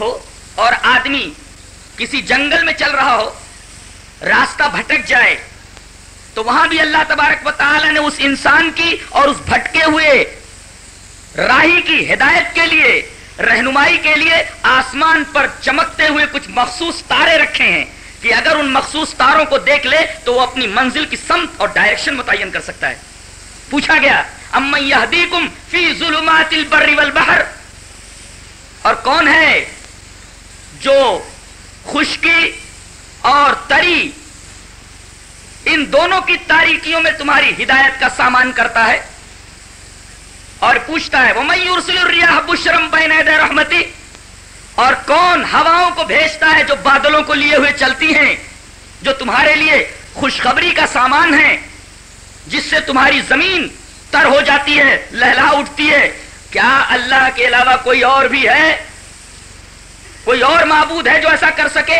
ہو اور آدمی کسی جنگل میں چل رہا ہو، راستہ بھٹک جائے، تو وہاں بھی اللہ تبارک و تعالی نے اس انسان کی اور اس بھٹکے ہوئے راہی کی ہدایت کے لیے، رہنمائی کے لیے آسمان پر چمکتے ہوئے کچھ مخصوص تارے رکھے ہیں کہ اگر ان مخصوص تاروں کو دیکھ لے تو وہ اپنی منزل کی سمت اور ڈائریکشن متعین کر سکتا ہے۔ پوچھا گیا فی ظلمات البر والبحر؟ اور کون ہے جو خشکی اور تری ان دونوں کی تاریکیوں میں تمہاری ہدایت کا سامان کرتا ہے اور پوچھتا ہے وہ میورسل بشرم بین رحمتی اور کون ہواؤں کو بھیجتا ہے جو بادلوں کو لیے ہوئے چلتی ہیں، جو تمہارے لیے خوشخبری کا سامان ہے، جس سے تمہاری زمین تر ہو جاتی ہے، لہلا اٹھتی ہے؟ کیا اللہ کے علاوہ کوئی اور بھی ہے؟ کوئی اور معبود ہے جو ایسا کر سکے؟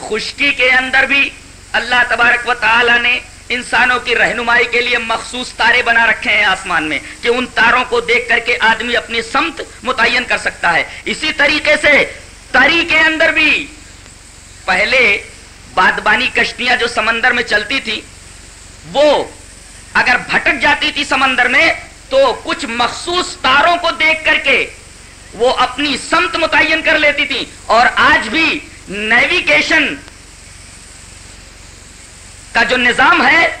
خشکی کے اندر بھی اللہ تبارک و تعالی نے انسانوں کی رہنمائی کے لیے مخصوص تارے بنا رکھے ہیں آسمان میں، کہ ان تاروں کو دیکھ کر کے آدمی اپنی سمت متعین کر سکتا ہے۔ اسی طریقے سے تری کے اندر بھی پہلے بادبانی کشتیاں جو سمندر میں چلتی تھی وہ اگر بھٹک جاتی تھی سمندر میں تو کچھ مخصوص تاروں کو دیکھ کر کے وہ اپنی سمت متعین کر لیتی تھی اور آج بھی نیویگیشن کا جو نظام ہے،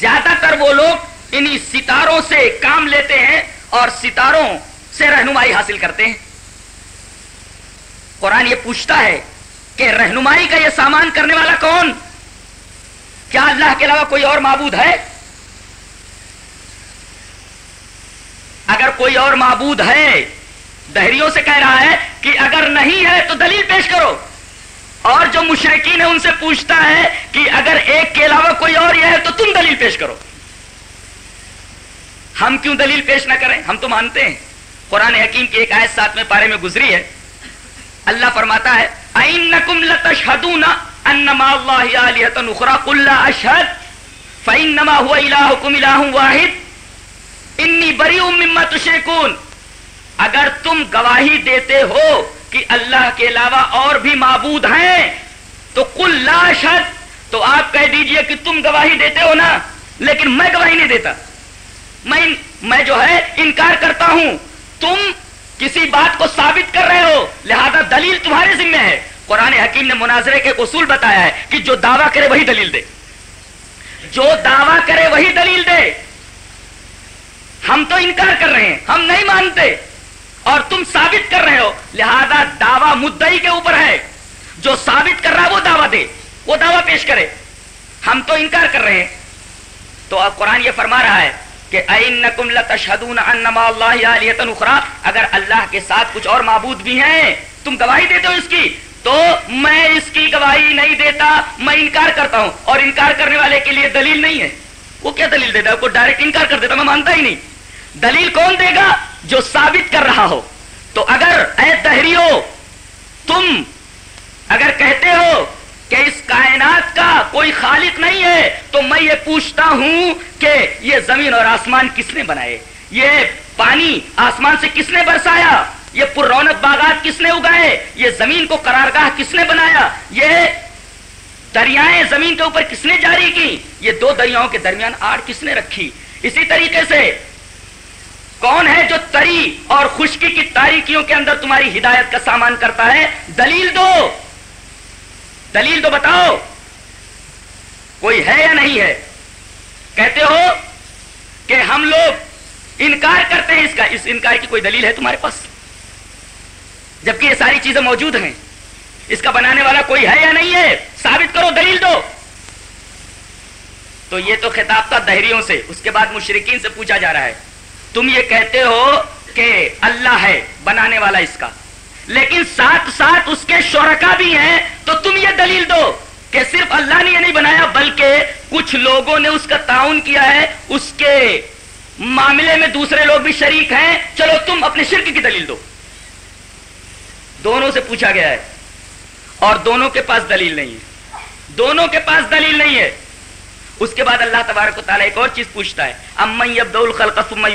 زیادہ تر وہ لوگ انہی ستاروں سے کام لیتے ہیں اور ستاروں سے رہنمائی حاصل کرتے ہیں۔ قرآن یہ پوچھتا ہے کہ رہنمائی کا یہ سامان کرنے والا کون؟ کیا اللہ کے علاوہ کوئی اور معبود ہے؟ اگر کوئی اور معبود ہے، دہریوں سے کہہ رہا ہے کہ اگر نہیں ہے تو دلیل پیش کرو۔ اور جو مشرقین ہے ان سے پوچھتا ہے کہ اگر ایک کے علاوہ کوئی اور یہ ہے تو تم دلیل پیش کرو۔ ہم کیوں دلیل پیش نہ کریں؟ ہم تو مانتے ہیں۔ قرآن حکیم کی ایک آیت ساتھ میں پارے میں گزری ہے۔ اللہ فرماتا ہے اَإِنَّكُمْ لَتَشْهَدُونَ أَنَّمَا اللَّهِ آلِهَةً أُخْرَى قُلْ لَا أَشْهَدْ فَإِنَّمَا هُوَ وَاحِدٌ۔ إِنِّي بَرِيءٌ مِّمَّا تُشْرِكُونَ اگر تم گواہی دیتے ہو کہ اللہ کے علاوہ اور بھی معبود ہیں، تو کل لاشد تو آپ کہہ دیجیے کہ تم گواہی دیتے ہو نا، لیکن میں گواہی نہیں دیتا۔ میں میں جو ہے انکار کرتا ہوں۔ تم کسی بات کو ثابت کر رہے ہو، لہذا دلیل تمہارے ذمہ ہے۔ قرآن حکیم نے مناظرے کے اصول بتایا ہے کہ جو دعویٰ کرے وہی دلیل دے۔ جو دعویٰ کرے وہی دلیل دے۔ ہم تو انکار کر رہے ہیں، ہم نہیں مانتے۔ اور تم ثابت کر رہے ہو، لہذا دعوی مدعی کے اوپر ہے۔ جو ثابت کر رہا ہے، وہ دعویٰ دے، وہ دعویٰ پیش کرے۔ ہم تو انکار کر رہے ہیں۔ تو اب قرآن یہ فرما رہا ہے کہ اگر اللہ کے ساتھ کچھ اور معبود بھی ہیں، تم گواہی دیتے ہو اس کی۔ تو میں اس کی گواہی نہیں دیتا، میں انکار کرتا ہوں۔ اور انکار کرنے والے کے لیے دلیل نہیں ہے۔ وہ کیا دلیل دیتا ہے؟ وہ ڈائریکٹ انکار کر دیتا میں مانتا ہی نہیں۔ دلیل کون دے گا جو ثابت کر رہا ہو؟ تو اگر اے دہریو تم اگر کہتے ہو کہ اس کائنات کا کوئی خالق نہیں ہے، تو میں یہ پوچھتا ہوں کہ یہ زمین اور آسمان کس نے بنائے؟ یہ پانی آسمان سے کس نے برسایا؟ یہ پر رونق باغات کس نے اگائے؟ یہ زمین کو قرارگاہ کس نے بنایا؟ یہ دریائیں زمین کے اوپر کس نے جاری کی؟ یہ دو دریاؤں کے درمیان آڑ کس نے رکھی؟ اسی طریقے سے کون ہے جو تری اور خشکی کی تاریکیوں کے اندر تمہاری ہدایت کا سامان کرتا ہے؟ دلیل دو! دلیل تو بتاؤ! کوئی ہے یا نہیں ہے؟ کہتے ہو کہ ہم لوگ انکار کرتے ہیں اس کا، اس انکار کی کوئی دلیل ہے تمہارے پاس؟ جبکہ یہ ساری چیزیں موجود ہیں، اس کا بنانے والا کوئی ہے یا نہیں ہے؟ ثابت کرو، دلیل دو! تو یہ تو خطاب تھا دہریوں سے، اس کے بعد مشرقین سے پوچھا جا رہا ہے۔ تم یہ کہتے ہو کہ اللہ ہے بنانے والا اس کا۔ لیکن ساتھ ساتھ اس کے شرکا بھی ہیں، تو تم یہ دلیل دو کہ صرف اللہ نے یہ نہیں بنایا، بلکہ کچھ لوگوں نے اس کا تعاون کیا ہے، اس کے معاملے میں دوسرے لوگ بھی شریک ہیں۔ چلو تم اپنے شرک کی دلیل دو۔ دونوں سے پوچھا گیا ہے اور دونوں کے پاس دلیل نہیں ہے۔ دونوں کے پاس دلیل نہیں ہے۔ اس کے بعد اللہ تبارک و تعالیٰ ایک اور چیز پوچھتا ہے۔ امن ابدول خلقم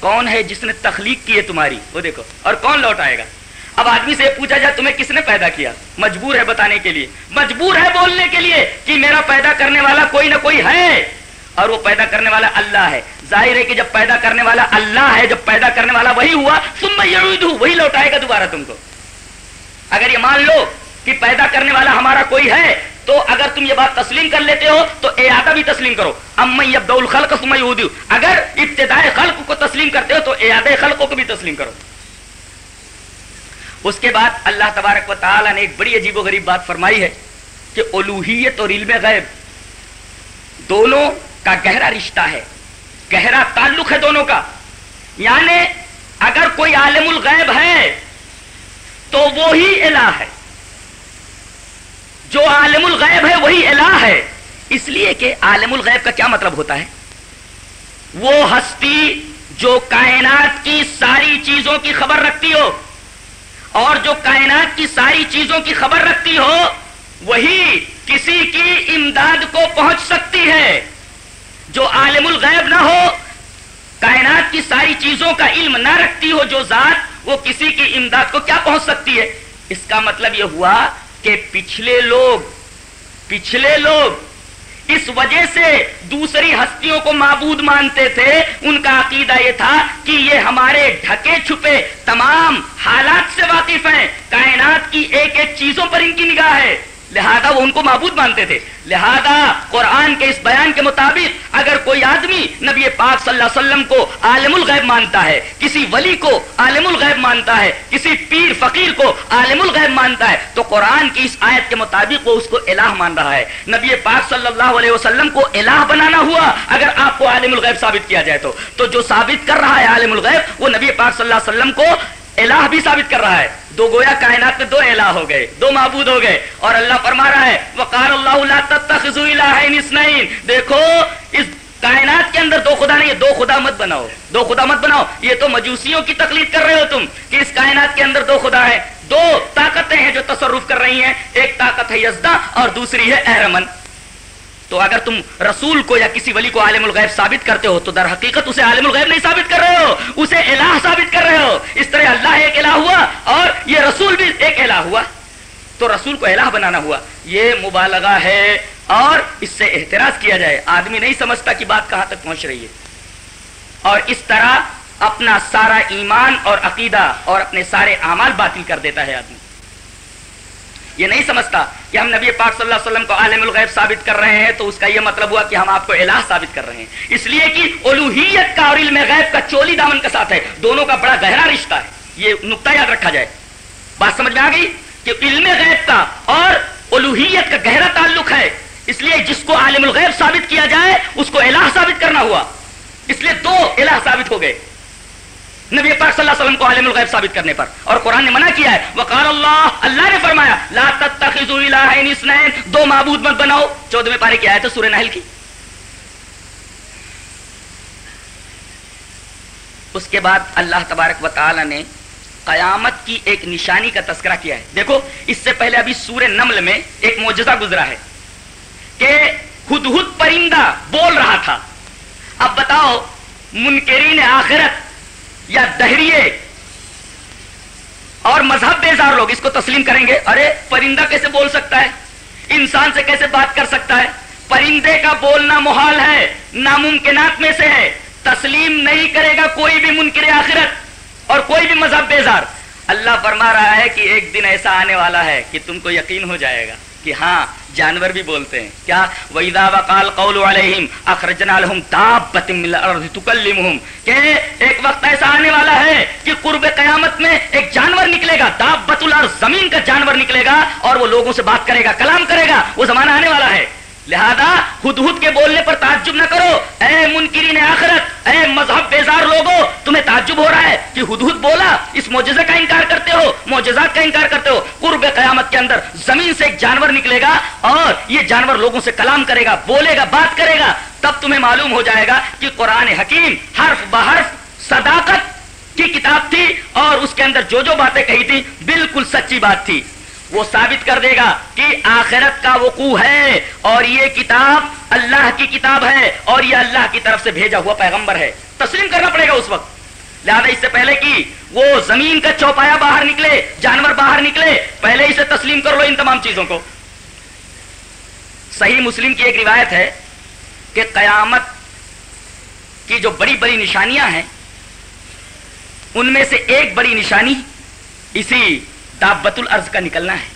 کون ہے جس نے تخلیق کی ہے تمہاری؟ وہ دیکھو، اور کون لوٹ آئے گا؟ اب آدمی سے پوچھا جائے، تمہیں کس نے پیدا کیا؟ مجبور ہے بتانے کے لیے۔ مجبور ہے بولنے کے لیے کہ میرا پیدا کرنے والا کوئی نہ کوئی ہے۔ اور وہ پیدا کرنے والا اللہ ہے۔ ظاہر ہے کہ جب پیدا کرنے والا اللہ ہے، جب پیدا کرنے والا وہی ہوا تم میں وہی لوٹائے گا دوبارہ تم کو۔ اگر یہ مان لو کہ پیدا کرنے والا ہمارا کوئی ہے تو اگر تم یہ بات تسلیم کر لیتے ہو تو اعادہ بھی تسلیم کرو۔ ام الخلق اگر ابتدائے خلق کو تسلیم کرتے ہو تو اعادہ خلقوں کو بھی تسلیم کرو۔ اس کے بعد اللہ تبارک و تعالی نے ایک بڑی عجیب و غریب بات فرمائی ہے کہ الوحیت اور علم غیب دونوں کا گہرا رشتہ ہے۔ گہرا تعلق ہے دونوں کا۔ یعنی اگر کوئی عالم الغیب ہے تو وہی الہ ہے۔ جو عالم الغیب ہے وہی الہ ہے۔ اس لیے کہ عالم الغیب کا کیا مطلب ہوتا ہے؟ وہ ہستی جو کائنات کی ساری چیزوں کی خبر رکھتی ہو، اور جو کائنات کی ساری چیزوں کی خبر رکھتی ہو، وہی کسی کی امداد کو پہنچ سکتی ہے۔ جو عالم الغیب نہ ہو، کائنات کی ساری چیزوں کا علم نہ رکھتی ہو جو ذات، وہ کسی کی امداد کو کیا پہنچ سکتی ہے؟ اس کا مطلب یہ ہوا کہ پچھلے لوگ پچھلے لوگ اس وجہ سے دوسری ہستیوں کو معبود مانتے تھے، ان کا عقیدہ یہ تھا کہ یہ ہمارے ڈھکے چھپے تمام حالات سے واقف ہیں، کائنات کی ایک ایک چیزوں پر ان کی نگاہ ہے۔ لہذا وہ ان کو معبود مانتے تھے۔ لہذا قرآن کے اس بیان کے مطابق اگر کوئی آدمی نبی پاک صلی اللہ علیہ وسلم کو عالم الغیب مانتا ہے، کسی ولی کو عالم الغیب مانتا ہے، کسی پیر فقیر کو عالم الغیب مانتا ہے، تو قرآن کی اس آیت کے مطابق وہ اس کو الہ مان رہا ہے۔ نبی پاک صلی اللہ علیہ وسلم کو الہ بنانا ہوا اگر آپ کو عالم الغیب ثابت کیا جائے تو۔ تو جو ثابت کر رہا ہے عالم الغیب، وہ نبی پاک صلی اللہ علیہ وسلم کو الہ بھی ثابت کر رہا ہے۔ دو گویا کائنات میں دو الہ ہو گئے، دو معبود ہو گئے، اور اللہ فرما رہا ہے وقار اللہ دیکھو، اس کائنات کے اندر دو خدا نہیں ہے دو خدا مت بناؤ، دو خدا مت بناؤ۔ یہ تو مجوسیوں کی تکلیف کر رہے ہو تم، کہ اس کائنات کے اندر دو خدا ہے دو طاقتیں ہیں جو تصرف کر رہی ہیں، ایک طاقت ہے یزدہ اور دوسری ہے احرمن تو اگر تم رسول کو یا کسی ولی کو عالم الغیب ثابت کرتے ہو تو در حقیقت اسے عالم الغیب نہیں ثابت کر رہے ہو، اسے الہ ثابت کر رہے ہو۔ اس طرح اللہ ایک الہ ہوا اور یہ رسول بھی ایک الہ ہوا۔ تو رسول کو الہ بنانا ہوا۔ یہ مبالغہ ہے اور اس سے احتراز کیا جائے۔ آدمی نہیں سمجھتا کہ بات کہاں تک پہنچ رہی ہے۔ اور اس طرح اپنا سارا ایمان اور عقیدہ اور اپنے سارے اعمال باطل کر دیتا ہے آدمی۔ یہ نہیں سمجھتا کہ ہم نبی پاک صلی اللہ علیہ وسلم کو عالم الغیب ثابت کر رہے ہیں تو اس کا یہ مطلب ہوا کہ ہم آپ کو الہ ثابت کر رہے ہیں۔ اس لیے کہ الوحیت کا اور علم غیب کا چولی دامن کا ساتھ ہے۔ دونوں کا بڑا گہرا رشتہ ہے۔ یہ نقطہ یاد رکھا جائے۔ بات سمجھ میں آ گئی کہ علم غیب کا اور الوحیت کا گہرا تعلق ہے۔ اس لیے جس کو عالم الغیب ثابت کیا جائے، اس کو الہ ثابت کرنا ہوا۔ اس لیے دو الہ ثابت ہو گئے۔ نبی پاک صلی اللہ علیہ وسلم کو عالم الغیب ثابت کرنے پر۔ اور قرآن نے منع کیا ہے، وقال اللہ اللہ نے فرمایا، لا تتخذوا الہین اثنین، دو معبود مت بناؤ۔ چودھویں پارے کی آیت ہے سورہ نحل کی۔ اس کے بعد اللہ تبارک و تعالی نے قیامت کی ایک نشانی کا تذکرہ کیا ہے۔ دیکھو، اس سے پہلے ابھی سورہ نمل میں ایک معجزہ گزرا ہے کہ خود خود پرندہ بول رہا تھا۔ اب بتاؤ، منکرین آخرت یا دہریے اور مذہب بیزار لوگ اس کو تسلیم کریں گے؟ ارے، پرندہ کیسے بول سکتا ہے؟ انسان سے کیسے بات کر سکتا ہے؟ پرندے کا بولنا محال ہے، ناممکنات میں سے ہے۔ تسلیم نہیں کرے گا کوئی بھی منکر آخرت اور کوئی بھی مذہب بیزار۔ اللہ فرما رہا ہے کہ ایک دن ایسا آنے والا ہے کہ تم کو یقین ہو جائے گا۔ کہ ہاں جانور بھی بولتے ہیں۔ کیا؟ ویدا وقال قول علیہم اخرجنا لهم دَابَّةٍ من الارض تُكَلِّمُهُمْ۔ کہ ایک وقت ایسا آنے والا ہے کہ قرب قیامت میں ایک جانور نکلے گا۔ دابت الارض، زمین کا جانور نکلے گا اور وہ لوگوں سے بات کرے گا، کلام کرے گا۔ وہ زمانہ آنے والا ہے۔ لہذا خود خود کے بولنے پر تعجب نہ کرو۔ اے منکرین آخرت، اے مذہب بیزار لوگوں تمہیں تعجب ہو رہا ہے کہ خود خود بولا اس معجزے کا انکار کرتے ہو، معجزات کا انکار کرتے ہو۔ قرب قیامت کے اندر زمین سے ایک جانور نکلے گا اور یہ جانور لوگوں سے کلام کرے گا، بولے گا، بات کرے گا۔ تب تمہیں معلوم ہو جائے گا کہ قرآن حکیم حرف بحرف صداقت کی کتاب تھی اور اس کے اندر جو جو باتیں کہی تھی بالکل سچی بات تھی۔ وہ ثابت کر دے گا کہ آخرت کا وقوع ہے اور یہ کتاب اللہ کی کتاب ہے اور یہ اللہ کی طرف سے بھیجا ہوا پیغمبر ہے۔ تسلیم کرنا پڑے گا اس وقت۔ لہٰذا اس سے پہلے کہ وہ زمین کا چوپایا باہر نکلے، جانور باہر نکلے، پہلے اسے تسلیم کر لو ان تمام چیزوں کو۔ صحیح مسلم کی ایک روایت ہے کہ قیامت کی جو بڑی بڑی نشانیاں ہیں، ان میں سے ایک بڑی نشانی اسی دابت الارض کا نکلنا ہے۔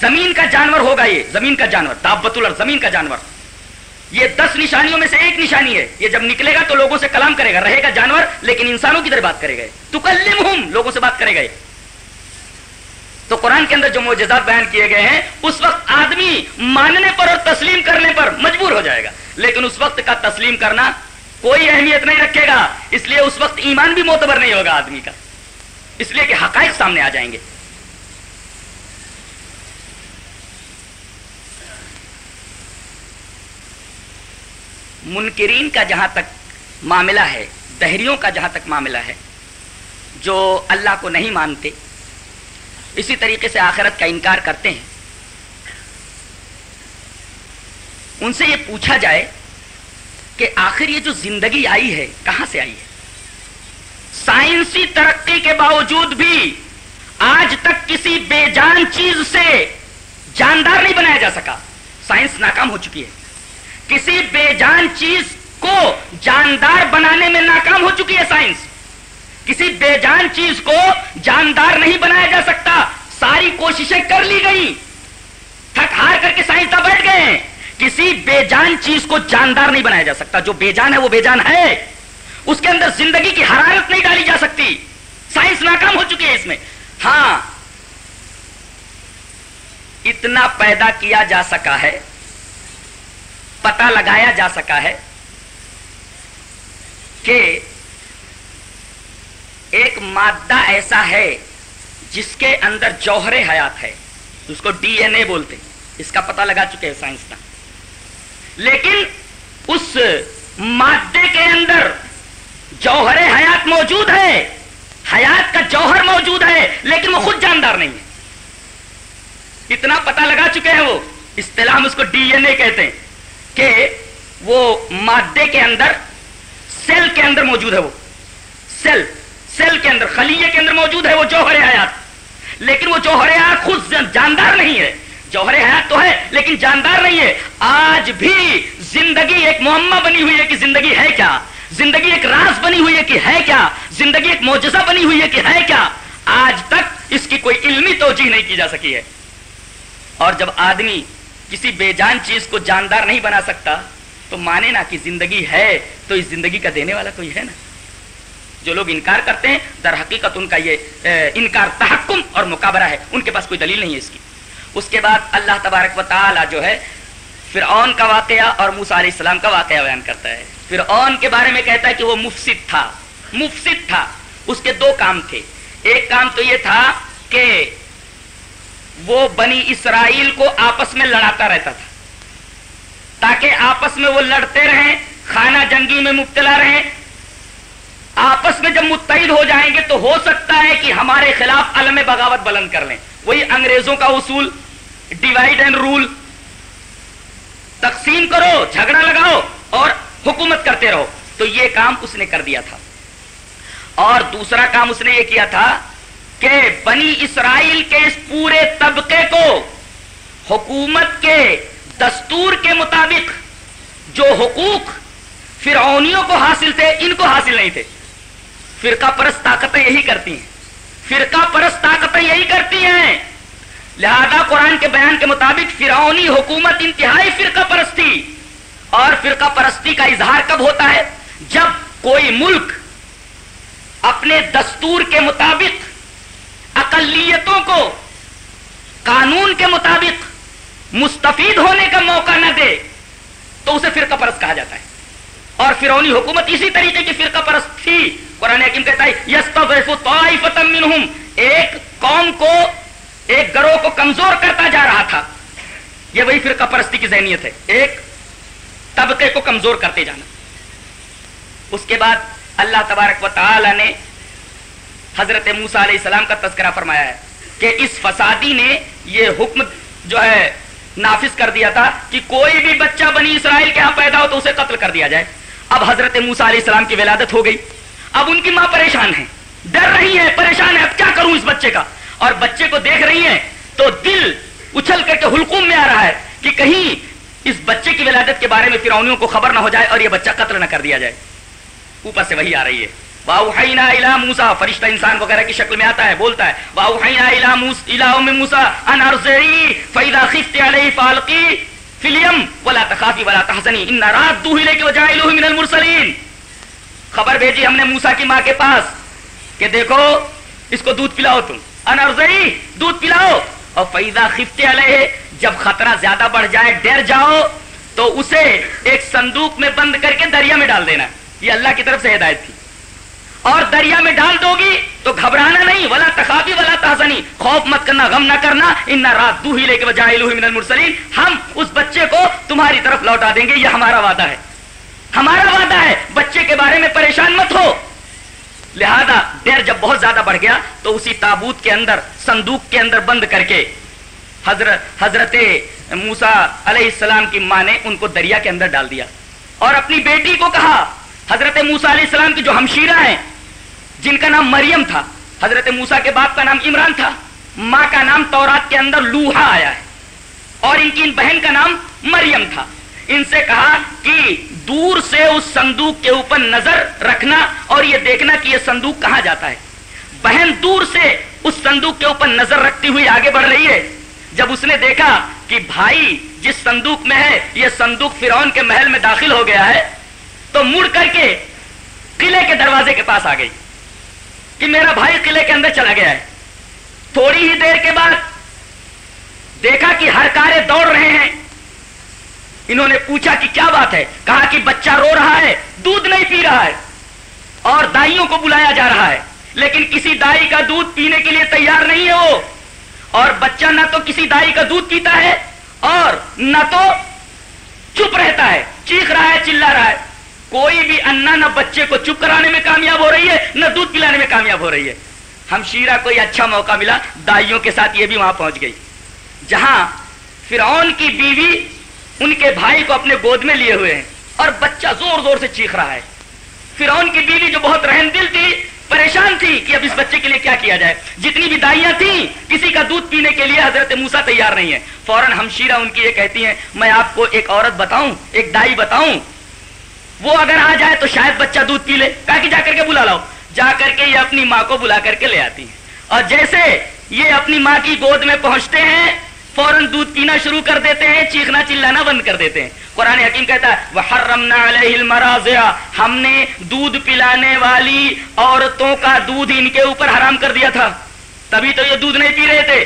زمین کا جانور ہوگا یہ، زمین کا جانور، دابت الارض، زمین کا جانور۔ یہ دس نشانیوں میں سے ایک نشانی ہے۔ یہ جب نکلے گا تو لوگوں سے کلام کرے گا، رہے گا جانور، لیکن انسانوں کی طرح بات کرے گا تو کلم لوگوں سے بات کرے گا تو قرآن کے اندر جو معجزات بیان کیے گئے ہیں، اس وقت آدمی ماننے پر اور تسلیم کرنے پر مجبور ہو جائے گا۔ لیکن اس وقت کا تسلیم کرنا کوئی اہمیت نہیں رکھے گا۔ اس لیے اس وقت ایمان بھی معتبر نہیں ہوگا آدمی کا۔ اس لیے کہ حقائق سامنے آ جائیں گے۔ منکرین کا جہاں تک معاملہ ہے، دہریوں کا جہاں تک معاملہ ہے، جو اللہ کو نہیں مانتے، اسی طریقے سے آخرت کا انکار کرتے ہیں۔ ان سے یہ پوچھا جائے کہ آخر یہ جو زندگی آئی ہے، کہاں سے آئی ہے؟ سائنسی ترقی کے باوجود بھی آج تک کسی بے جان چیز سے جاندار نہیں بنایا جا سکا۔ سائنس ناکام ہو چکی ہے۔ کسی بے جان چیز کو جاندار بنانے میں ناکام ہو چکی ہے سائنس۔ کسی بے جان چیز کو جاندار نہیں بنایا جا سکتا۔ ساری کوششیں کر لی گئی۔ تھک ہار کر کے سائنس بیٹھ گئے ہیں۔ کسی بے جان چیز کو جاندار نہیں بنایا جا سکتا۔ جو بے جان ہے وہ بے جان ہے۔ اس کے اندر زندگی کی حرارت نہیں ڈالی جا سکتی۔ سائنس ناکام ہو چکی ہے اس میں۔ ہاں اتنا پیدا کیا جا سکا ہے۔ پتا لگایا جا سکا ہے کہ ایک مادہ ایسا ہے جس کے اندر جوہر حیات ہے۔ اس کو ڈی این اے بولتے اس کا پتہ لگا چکے ہیں سائنسدان لیکن اس مادے کے اندر جوہر حیات موجود ہے۔ حیات کا جوہر موجود ہے، لیکن وہ خود جاندار نہیں ہے۔ اتنا پتہ لگا چکے ہیں وہ۔ اصطلاح اس کو ڈی این اے کہتے ہیں۔ کہ وہ مادے کے اندر سیل کے اندر موجود ہے وہ۔ سیل سیل کے اندر، خلیے کے اندر موجود ہے وہ جوہر حیات۔ لیکن وہ جوہر حیات خود جاندار نہیں ہے۔ جوہر حیات تو ہے، لیکن جاندار نہیں ہے۔ آج بھی زندگی ایک معمہ بنی ہوئی ہے کہ زندگی ہے کیا؟ زندگی ایک راز بنی ہوئی ہے کہ ہے کیا؟ زندگی ایک معجزہ بنی ہوئی ہے کہ ہے کیا؟ آج تک اس کی کوئی علمی توجہ نہیں کی جا سکی ہے۔ اور جب آدمی کسی بے جان چیز کو جاندار نہیں بنا سکتا، تو مانے نا کہ زندگی ہے، تو اس زندگی کا دینے والا کوئی ہے نا؟ جو لوگ انکار کرتے ہیں، در حقیقت ان کا یہ انکار تحکم اور مقابرہ ہے۔ ان کے پاس کوئی دلیل نہیں ہے اس کی۔ اس کے بعد اللہ تبارک و تعالی جو ہے، فرعون کا واقعہ اور موسا علیہ السلام کا واقعہ بیان کرتا ہے۔ فرعون کے بارے میں کہتا ہے کہ وہ مفسد تھا۔ مفسد تھا۔ اس کے دو کام تھے۔ ایک کام تو یہ تھا کہ وہ بنی اسرائیل کو آپس میں لڑاتا رہتا تھا۔ تاکہ آپس میں وہ لڑتے رہیں، خانہ جنگی میں مبتلا رہیں۔ آپس میں جب متحد ہو جائیں گے تو ہو سکتا ہے کہ ہمارے خلاف علم بغاوت بلند کر لیں۔ وہی انگریزوں کا اصول ڈیوائڈ اینڈ رول تقسیم کرو، جھگڑا لگاؤ اور حکومت کرتے رہو۔ تو یہ کام اس نے کر دیا تھا۔ اور دوسرا کام اس نے یہ کیا تھا کہ بنی اسرائیل کے اس پورے طبقے کو حکومت کے دستور کے مطابق جو حقوق فرعونیوں کو حاصل تھے، ان کو حاصل نہیں تھے۔ فرقہ پرست طاقتیں یہی کرتی ہیں۔ فرقہ پرست طاقتیں یہی کرتی ہیں۔ لہذا قرآن کے بیان کے مطابق فرعونی حکومت انتہائی فرقہ پرستی اور فرقہ پرستی کا اظہار کب ہوتا ہے؟ جب کوئی ملک اپنے دستور کے مطابق اقلیتوں کو قانون کے مطابق مستفید ہونے کا موقع نہ دے تو اسے فرقہ پرست کہا جاتا ہے۔ اور فرونی حکومت اسی طریقے کی فرقہ پرست تھی۔ قرآن حکیم کہتا ہے منہم۔ ایک قوم کو، ایک گروہ کو کمزور کرتا جا رہا تھا۔ یہ وہی فرقہ پرستی کی ذہنیت ہے۔ ایک طبقے کو کمزور کرتے جانا۔ اس کے بعد اللہ تبارک و تعالی نے حضرت موسا علیہ السلام کا تذکرہ فرمایا ہے کہ اس فسادی نے یہ حکم جو ہے نافذ کر دیا تھا کہ کوئی بھی بچہ بنی اسرائیل کے ہاں پیدا ہو تو اسے قتل کر دیا جائے۔ اب حضرت موسا علیہ السلام کی ولادت ہو گئی۔ اب ان کی ماں پریشان ہے ڈر رہی ہے پریشان ہے اب کیا کروں اس بچے کا؟ اور بچے کو دیکھ رہی ہیں تو دل اچھل کر کے حلقوم میں آ رہا ہے کہ کہیں اس بچے کی ولادت کے بارے میں فرونیوں کو خبر نہ ہو جائے اور یہ بچہ قتل نہ کر دیا جائے۔ اوپر سے وہی آ رہی ہے۔ واؤحینا الی موسی فرشتہ انسان وغیرہ کی شکل میں آتا ہے، بولتا ہے واؤحینا الی موسی الی ام موسی ان ارزئی فاذا خفت علیہ فالقی فلیم ولا تخافی ولا تحزنی ان رادوہ الیک وجائلہ من المرسلین خبر بھیجی ہم نے موسی کی ماں کے پاس کہ دیکھو، اس کو دودھ پلاؤ تم۔ ان ارزئی دودھ پلاؤ۔ اور فیضا خفت علیہ جب خطرہ زیادہ بڑھ جائے، ڈر جاؤ، تو اسے ایک صندوق میں بند کر کے دریا میں ڈال دینا۔ یہ اللہ کی طرف سے ہدایت تھی۔ اور دریا میں ڈال دو گی تو گھبرانا نہیں، ولا تخافی، ولا تحزنی۔ خوف مت کرنا، غم نہ کرنا۔ ان رات دو ہی لے کے بجائے من المرسلین۔ ہم اس بچے کو تمہاری طرف لوٹا دیں گے، یہ ہمارا وعدہ ہے۔ ہمارا وعدہ ہے، بچے کے بارے میں پریشان مت ہو۔ لہذا ڈر جب بہت زیادہ بڑھ گیا تو اسی تابوت کے اندر، صندوق کے اندر بند کر کے حضرت حضرت موسا علیہ السلام کی ماں نے ان کو دریا کے اندر ڈال دیا۔ اور اپنی بیٹی کو کہا، حضرت موسا علیہ السلام کی جو ہمشیرہ ہیں جن کا نام مریم تھا۔ حضرت موسا کے باپ کا نام عمران تھا۔ ماں کا نام تورات کے اندر لوہا آیا ہے۔ اور ان کی بہن کا نام مریم تھا۔ ان سے کہا کہ دور سے اس صندوق کے اوپر نظر رکھنا اور یہ دیکھنا کہ یہ صندوق کہاں جاتا ہے۔ بہن دور سے اس صندوق کے اوپر نظر رکھتی ہوئی آگے بڑھ رہی ہے۔ جب اس نے دیکھا کہ بھائی جس صندوق میں ہے، یہ صندوق فرعون کے محل میں داخل ہو گیا ہے، تو مڑ کر کے قلعے کے دروازے کے پاس آ گئی۔ کہ میرا بھائی قلعے کے اندر چلا گیا ہے۔ تھوڑی ہی دیر کے بعد دیکھا کہ ہر کارے دوڑ رہے ہیں۔ انہوں نے پوچھا کہ کیا بات ہے؟ کہا کہ بچہ رو رہا ہے، دودھ نہیں پی رہا ہے اور دائیوں کو بلایا جا رہا ہے۔ لیکن کسی دائی کا دودھ پینے کے لیے تیار نہیں ہے وہ۔ اور بچہ نہ تو کسی دائی کا دودھ پیتا ہے اور نہ تو چپ رہتا ہے، چیخ رہا ہے، چلا رہا ہے۔ کوئی بھی انا نہ بچے کو چپ کرانے میں کامیاب ہو رہی ہے، نہ دودھ پلانے میں کامیاب ہو رہی ہے۔ ہم شیرہ کو یہ اچھا موقع ملا، دائیوں کے ساتھ یہ بھی وہاں پہنچ گئی۔ جہاں فرعون کی بیوی ان کے بھائی کو اپنے گود میں لیے ہوئے ہیں اور بچہ زور زور سے چیخ رہا ہے۔ فرعون کی بیوی جو بہت رحم دل تھی، پریشان تھی کہ اب اس بچے کے لیے کیا کیا جائے۔ جتنی بھی دائیاں تھیں، کسی کا دودھ پینے کے لیے حضرت موسا تیار نہیں ہے۔ فوراً ہمشیرہ ان کی یہ کہتی ہیں، میں آپ کو ایک عورت بتاؤں، ایک دائی بتاؤں وہ اگر آ جائے تو شاید بچہ دودھ پی لے۔ کہا کہ جا کر کے بلا لاؤ۔ جا کر کے یہ اپنی ماں کو بلا کر کے لے آتی ہے اور جیسے یہ اپنی ماں کی گود میں پہنچتے ہیں، فوراً دودھ پینا شروع کر دیتے ہیں، چیخنا چلانا بند کر دیتے ہیں۔ قرآن حکیم کہتا ہے، وحرمنا علیہ ہم نے دودھ پلانے والی عورتوں کا دودھ ان کے اوپر حرام کر دیا تھا۔ تبھی تو یہ دودھ نہیں پی رہے تھے۔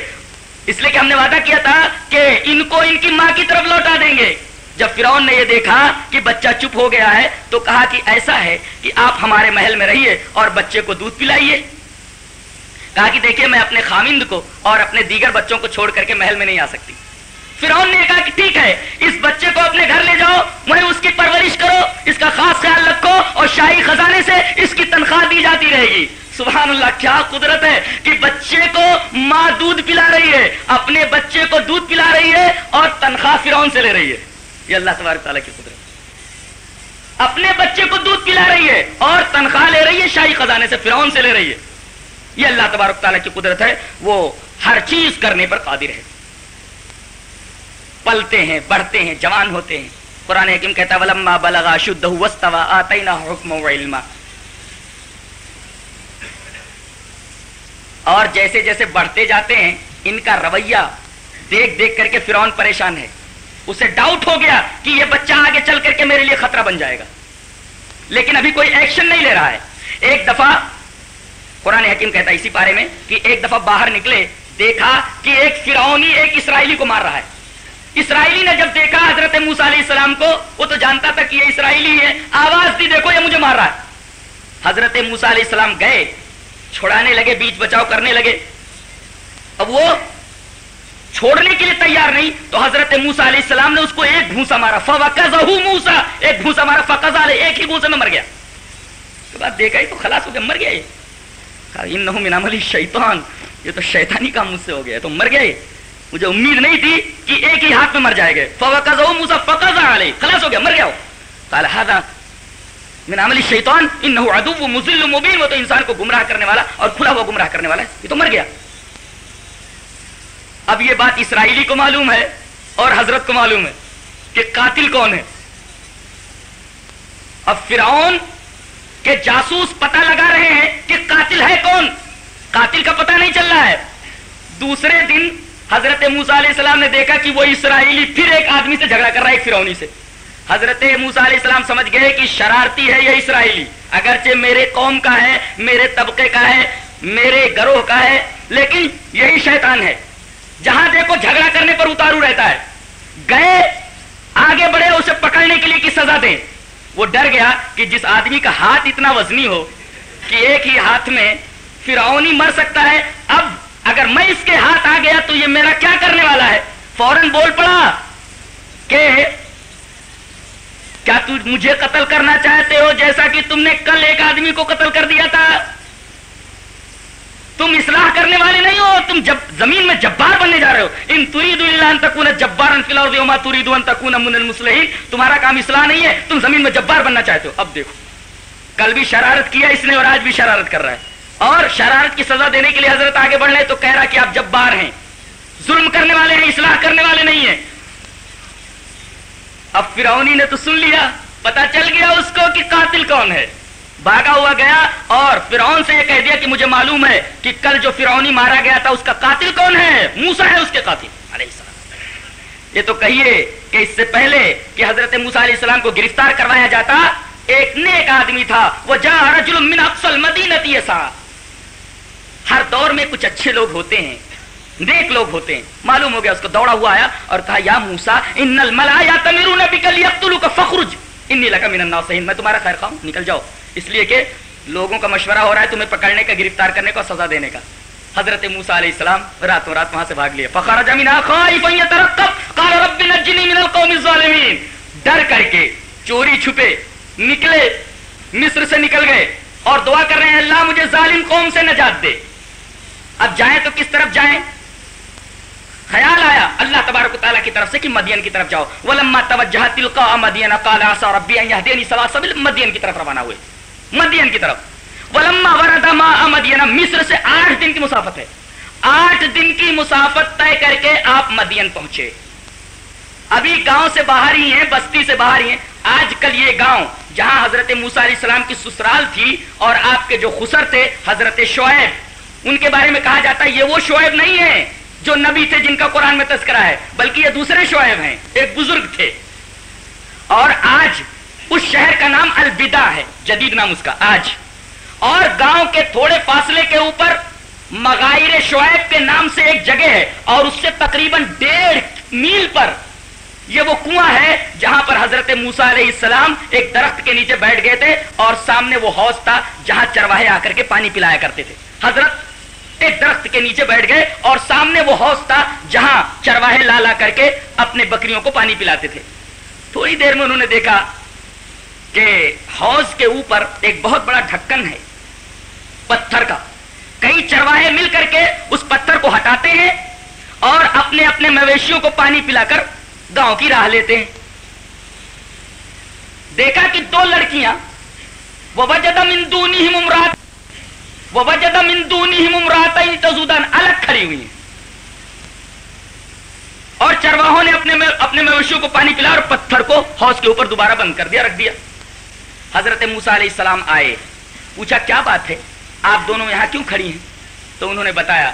اس لیے کہ ہم نے وعدہ کیا تھا کہ ان کو ان کی ماں کی طرف لوٹا دیں گے۔ جب فرعون نے یہ دیکھا کہ بچہ چپ ہو گیا ہے تو کہا کہ ایسا ہے کہ آپ ہمارے محل میں رہیے اور بچے کو دودھ پلائیے۔ کہا کہ دیکھیے میں اپنے خامند کو اور اپنے دیگر بچوں کو چھوڑ کر کے محل میں نہیں آ سکتی۔ فرعون نے کہا کہ ٹھیک ہے، اس بچے کو اپنے گھر لے جاؤ وہیں اس کی پرورش کرو، اس کا خاص خیال رکھو اور شاہی خزانے سے اس کی تنخواہ دی جاتی رہے گی۔ سبحان اللہ، کیا قدرت ہے کہ بچے کو ماں دودھ پلا رہی ہے، اپنے بچے کو دودھ پلا رہی ہے اور تنخواہ فرعون سے لے رہی ہے۔ یہ اللہ تبارک تعالیٰ کی قدرت اپنے بچے کو دودھ پلا رہی ہے اور تنخواہ لے رہی ہے، شاہی خزانے سے فرعون سے لے رہی ہے۔ یہ اللہ تبارک تعالیٰ کی قدرت ہے۔ وہ ہر چیز کرنے پر قادر ہے۔ پلتے ہیں، بڑھتے ہیں، جوان ہوتے ہیں۔ قرآن حکیم کہتا ولما بلغا شدہ وستوا آتینا حکم و علما اور جیسے جیسے بڑھتے جاتے ہیں، ان کا رویہ دیکھ دیکھ کر کے فرعون پریشان ہے۔ اسے ڈاؤٹ ہو گیا کہ یہ بچہ آگے چل کر کے میرے لیے خطرہ بن جائے گا۔ لیکن ابھی کوئی ایکشن نہیں لے رہا ہے۔ ایک دفعہ قرآن حکیم کہتا ہے اسی پارے میں کہ ایک دفعہ باہر نکلے، دیکھا کہ ایک فرعونی ایک اسرائیلی کو مار رہا ہے۔ اسرائیلی نے جب دیکھا حضرت موسا علیہ السلام کو، وہ تو جانتا تھا کہ یہ اسرائیلی ہے۔ آواز دی، دیکھو یہ مجھے مار رہا ہے۔ حضرت موسا علیہ السلام گئے، چھڑانے لگے، بیچ بچاؤ کرنے لگے۔ اب وہ چھوڑنے کے لیے تیار نہیں، تو حضرت موسا علیہ السلام نے اس کو ایک گھوسا مارا۔ موسا ایک گھوسا مارا فقض علیہ، ایک ہی گھوسے میں مر گیا۔ بعد دیکھا ہی تو خلاص ہو گیا، مر گیا یہ شیطان یہ تو شیطانی کام مجھ سے ہو گیا تو مر گئے۔ مجھے امید نہیں تھی کہ ایک ہی ہاتھ میں مر جائے گا موسا فقض علیہ۔ خلاص ہو گیا، مر گیا۔ ہو من عمل شیطان انہو عدو مزل مبین وہ تو انسان کو گمراہ کرنے والا اور کھلا ہوا گمراہ کرنے والا ہے۔ یہ تو مر گیا۔ اب یہ بات اسرائیلی کو معلوم ہے اور حضرت کو معلوم ہے کہ قاتل کون ہے۔ اب فرعون کے جاسوس پتہ لگا رہے ہیں کہ قاتل ہے کون۔ قاتل کا پتہ نہیں چل رہا ہے۔ دوسرے دن حضرت موسا علیہ السلام نے دیکھا کہ وہ اسرائیلی پھر ایک آدمی سے جھگڑا کر رہا ہے، ایک فرعونی سے۔ حضرت موسا علیہ السلام سمجھ گئے کہ شرارتی ہے یہ اسرائیلی۔ اگرچہ میرے قوم کا ہے، میرے طبقے کا ہے، میرے گروہ کا ہے، لیکن یہی شیطان ہے۔ جہاں دیکھو جھگڑا کرنے پر اتارو رہتا ہے۔ گئے، آگے بڑھے، اسے پکڑنے کے لیے کی سزا دیں؟ وہ ڈر گیا کہ جس آدمی کا ہاتھ اتنا وزنی ہو کہ ایک ہی ہاتھ میں فرعونی مر سکتا ہے، اب اگر میں اس کے ہاتھ آ گیا تو یہ میرا کیا کرنے والا ہے؟ فوراً بول پڑا، کہ کیا تم مجھے قتل کرنا چاہتے ہو؟ جیسا کہ تم نے کل ایک آدمی کو قتل کر دیا تھا۔ تم اصلاح کرنے والے نہیں ہو، تم جب زمین میں جبار بننے جا رہے ہو۔ ان ترید تکون جبار ترید ان تکون من المسلحین تمہارا کام اصلاح نہیں ہے، تم زمین میں جبار بننا چاہتے ہو۔ اب دیکھو، کل بھی شرارت کیا اس نے اور آج بھی شرارت کر رہا ہے۔ اور شرارت کی سزا دینے کے لیے حضرت آگے بڑھ رہے تو کہہ رہا کہ آپ جبار ہیں۔ ظلم کرنے والے ہیں، اصلاح کرنے والے نہیں ہیں۔ اب فرعونی نے تو سن لیا پتا چل گیا اس کو کہ قاتل کون ہے۔ بھاگا ہوا گیا اور فرعون سے یہ کہہ دیا کہ مجھے معلوم ہے کہ کل جو فرعونی مارا گیا تھا اس کا قاتل کون ہے؟ موسا ہے اس کے قاتل۔ علیہ السلام۔ یہ تو کہیے کہ اس سے پہلے کہ حضرت موسا علیہ السلام کو گرفتار کروایا جاتا، ایک نیک آدمی تھا۔ وہ جا رجل من اقصل مدینتی ایسا ہر دور میں کچھ اچھے لوگ ہوتے ہیں، نیک لوگ ہوتے ہیں۔ معلوم ہو گیا اس کو دوڑا ہوا آیا اور کہا، یا موسا ان الملا یا تمیرون بکل یقتلوا فخرج۔ انی لگا من الناصحین۔ میں تمہارا خیر خواہوں، نکل جاؤ۔ اس لیے کہ لوگوں کا مشورہ ہو رہا ہے تمہیں پکڑنے کا، گرفتار کرنے کا سزا دینے کا۔ حضرت موسا علیہ السلام راتوں رات وہاں سے بھاگ لیا فخر جمینا قال رب نجنی من القوم الظالمین ڈر کر کے چوری چھپے، نکلے، مصر سے نکل گئے اور دعا کر رہے ہیں، اللہ مجھے ظالم قوم سے نجات دے۔ اب جائیں تو کس طرف جائیں؟ خیال آیا اللہ تبارک و تعالیٰ کی طرف سے کہ مدین کی طرف جاؤ۔ ولما توجہ تلقا مدین قال عسى ربي ان يهديني سوا سبيل۔ مدین کی طرف روانہ ہوئے۔ مدین کی طرف۔ ولما ورد ما مدین مصر سے آٹھ دن کی مسافت ہے۔ آٹھ دن کی مسافت طے کر کے آپ مدین پہنچے۔ ابھی گاؤں سے باہر ہی ہیں، بستی سے باہر ہی ہیں۔ آج کل یہ گاؤں جہاں حضرت موسا علیہ السلام کی سسرال تھی اور آپ کے جو خسر تھے، حضرت شعیب، ان کے بارے میں کہا جاتا ہے، یہ وہ شعیب نہیں ہے جو نبی تھے جن کا قرآن میں تذکرہ ہے، بلکہ یہ دوسرے شعیب ہیں۔ ایک بزرگ تھے۔ اور آج اس شہر کا نام البدا ہے، جدید نام اس کا، آج۔ اور گاؤں کے تھوڑے فاصلے کے اوپر مغائر شعیب کے نام سے ایک جگہ ہے، اور اس سے تقریباً ڈیڑھ میل پر یہ وہ کنواں ہے، جہاں پر حضرت موسا علیہ السلام ایک درخت کے نیچے بیٹھ گئے تھے، اور سامنے وہ حوض تھا جہاں چرواہے آ کر کے پانی پلایا کرتے تھے۔ حضرت ایک درخت کے نیچے بیٹھ گئے، اور سامنے وہ حوض تھا جہاں چرواہے لا لا کر کے اپنے بکریوں کو پانی پلاتے تھے۔ تھوڑی دیر میں انہوں نے دیکھا کہ حوض کے اوپر ایک بہت بڑا ڈھکن ہے، پتھر کا۔ کئی چرواہے مل کر کے اس پتھر کو ہٹاتے ہیں اور اپنے اپنے مویشیوں کو پانی پلا کر گاؤں کی راہ لیتے ہیں۔ دیکھا کہ دو لڑکیاں وہ وجد مندونی ممرات وہ وجد مندونی ممرات الگ کھڑی ہوئی ہیں۔ اور چرواہوں نے اپنے اپنے مویشیوں کو پانی پلا اور پتھر کو حوض کے اوپر دوبارہ بند کر دیا، رکھ دیا۔ حضرت موسا علیہ السلام آئے۔ پوچھا، کیا بات ہے؟ آپ دونوں یہاں کیوں کھڑی ہیں؟ تو انہوں نے بتایا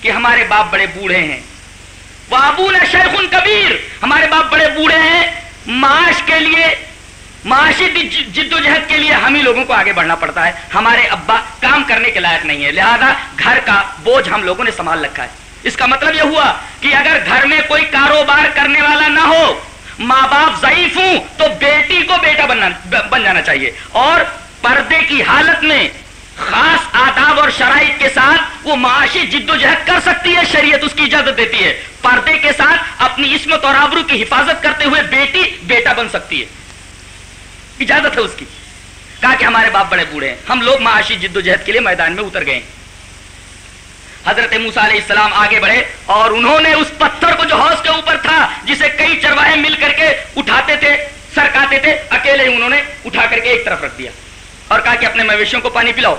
کہ ہمارے باپ بڑے بوڑھے ہیں۔ بابو شیخ کبیر ہمارے باپ بڑے بوڑھے ہیں۔ معاش کے لیے، معاشی جد و جہد کے لیے ہم ہی لوگوں کو آگے بڑھنا پڑتا ہے۔ ہمارے ابا کام کرنے کے لائق نہیں ہے لہذا گھر کا بوجھ ہم لوگوں نے سنبھال رکھا ہے۔ اس کا مطلب یہ ہوا کہ اگر گھر میں کوئی کاروبار کرنے والا نہ ہو، ماں باپ ضعیف ہوں، تو بیٹی کو بیٹا بننا بن جانا چاہیے۔ اور پردے کی حالت میں خاص آداب اور شرائط کے ساتھ وہ معاشی جد و جہد کر سکتی ہے، شریعت اس کی اجازت دیتی ہے۔ پردے کے ساتھ اپنی عصمت اور آبرو کی حفاظت کرتے ہوئے بیٹی بیٹا بن سکتی ہے۔ اجازت ہے اس کی۔ کہا کہ ہمارے باپ بڑے بوڑھے ہیں۔ ہم لوگ معاشی جد و جہد کے لیے میدان میں اتر گئے حضرت موسا علیہ السلام آگے بڑھے اور انہوں نے اس پتھر کو جو حوض کے اوپر تھا، جسے کئی چرواہے مل کر کے اٹھاتے تھے سرکاتے تھے، اکیلے انہوں نے اٹھا کر کے ایک طرف رکھ دیا اور کہا کہ اپنے مویشیوں کو پانی پلاؤ۔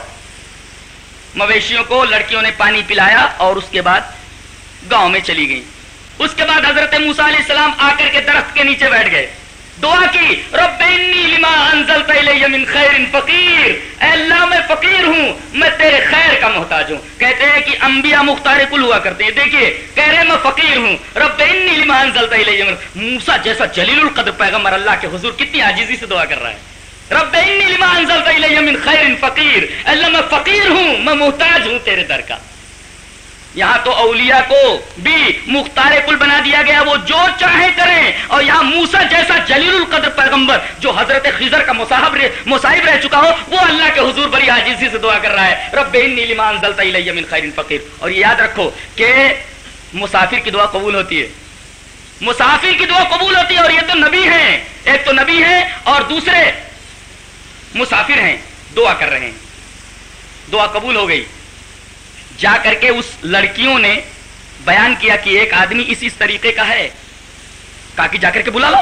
مویشیوں کو لڑکیوں نے پانی پلایا اور اس کے بعد گاؤں میں چلی گئی اس کے بعد حضرت موسا علیہ السلام آ کر کے درخت کے نیچے بیٹھ گئے۔ دعا کی، رب انی لما انزلت الی من خیر فقیر۔ اے اللہ، میں فقیر ہوں، میں تیرے خیر کا محتاج ہوں۔ کہتے ہیں کہ انبیاء مختار کل ہوا کرتے ہیں۔ دیکھیے، کہہ رہے میں فقیر ہوں۔ رب انی لما انزلت الی من موسی جیسا جلیل القدر پیغمبر اللہ کے حضور کتنی عاجزی سے دعا کر رہا ہے۔ رب انی لما انزلت الی من خیر فقیر۔ اللہ، میں فقیر ہوں، میں محتاج ہوں تیرے در کا۔ یہاں تو اولیاء کو بھی مختار کل بنا دیا گیا، وہ جو چاہے کریں۔ اور یہاں موسا جیسا جلیل القدر پیغمبر جو حضرت خضر کا مصاحب مصاحب رہ چکا ہو، وہ اللہ کے حضور بڑی عاجزی سے دعا کر رہا ہے۔ رب نیلیمان زلتا من خیر فقیر۔ اور یہ یاد رکھو کہ مسافر کی دعا قبول ہوتی ہے۔ مسافر کی دعا قبول ہوتی ہے اور یہ تو نبی ہیں۔ ایک تو نبی ہیں اور دوسرے مسافر ہیں۔ دعا کر رہے ہیں۔ دعا قبول ہو گئی۔ جا کر کے اس لڑکیوں نے بیان کیا کہ ایک آدمی اس اس طریقے کا ہے۔ کہا کہ جا کر کے بلا لو۔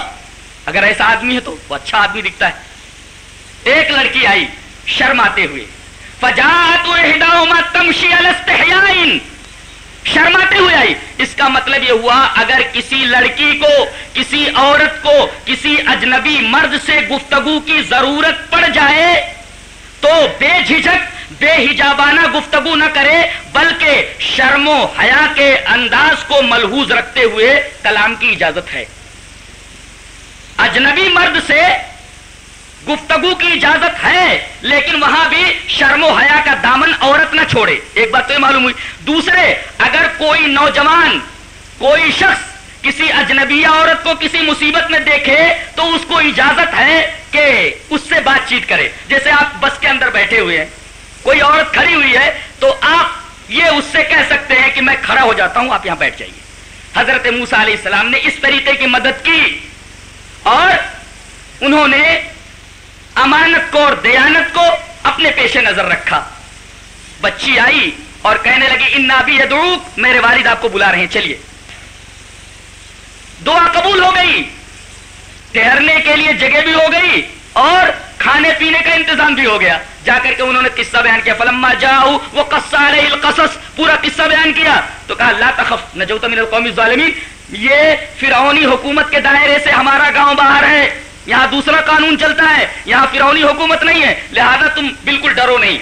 اگر ایسا آدمی ہے تو وہ اچھا آدمی دکھتا ہے۔ ایک لڑکی آئی شرماتے ہوئے۔ شرماتے ہوئے آئی۔ اس کا مطلب یہ ہوا، اگر کسی لڑکی کو، کسی عورت کو، کسی اجنبی مرد سے گفتگو کی ضرورت پڑ جائے تو بے جھجک بے حجابانہ گفتگو نہ کرے، بلکہ شرم و حیا کے انداز کو ملحوظ رکھتے ہوئے کلام کی اجازت ہے۔ اجنبی مرد سے گفتگو کی اجازت ہے، لیکن وہاں بھی شرم و حیا کا دامن عورت نہ چھوڑے۔ ایک بات تو یہ معلوم ہوئی۔ دوسرے، اگر کوئی نوجوان، کوئی شخص کسی اجنبی عورت کو کسی مصیبت میں دیکھے، تو اس کو اجازت ہے کہ اس سے بات چیت کرے۔ جیسے آپ بس کے اندر بیٹھے ہوئے ہیں۔ کوئی عورت کھڑی ہوئی ہے تو آپ یہ اس سے کہہ سکتے ہیں کہ میں کھڑا ہو جاتا ہوں، آپ یہاں بیٹھ جائیے۔ حضرت موسا علیہ السلام نے اس طریقے کی مدد کی اور انہوں نے امانت کو اور دیانت کو اپنے پیش نظر رکھا۔ بچی آئی اور کہنے لگی ان نابی دڑوک میرے والد آپ کو بلا رہے ہیں، چلیے۔ دعا قبول ہو گئی۔ ٹہرنے کے لیے جگہ بھی ہو گئی اور کھانے پینے کا انتظام بھی ہو گیا۔ جا کر کے انہوں نے قصہ بیان کیا، فلما جاؤ، وہ القصص، پورا قصہ بیان کیا۔ تو کہا، لا تخف، نجوت من القوم الظالمین۔ یہ فرعونی حکومت کے دائرے سے ہمارا گاؤں باہر ہے۔ یہاں دوسرا قانون چلتا ہے۔ یہاں فرعونی حکومت نہیں ہے۔ لہذا تم بالکل ڈرو نہیں۔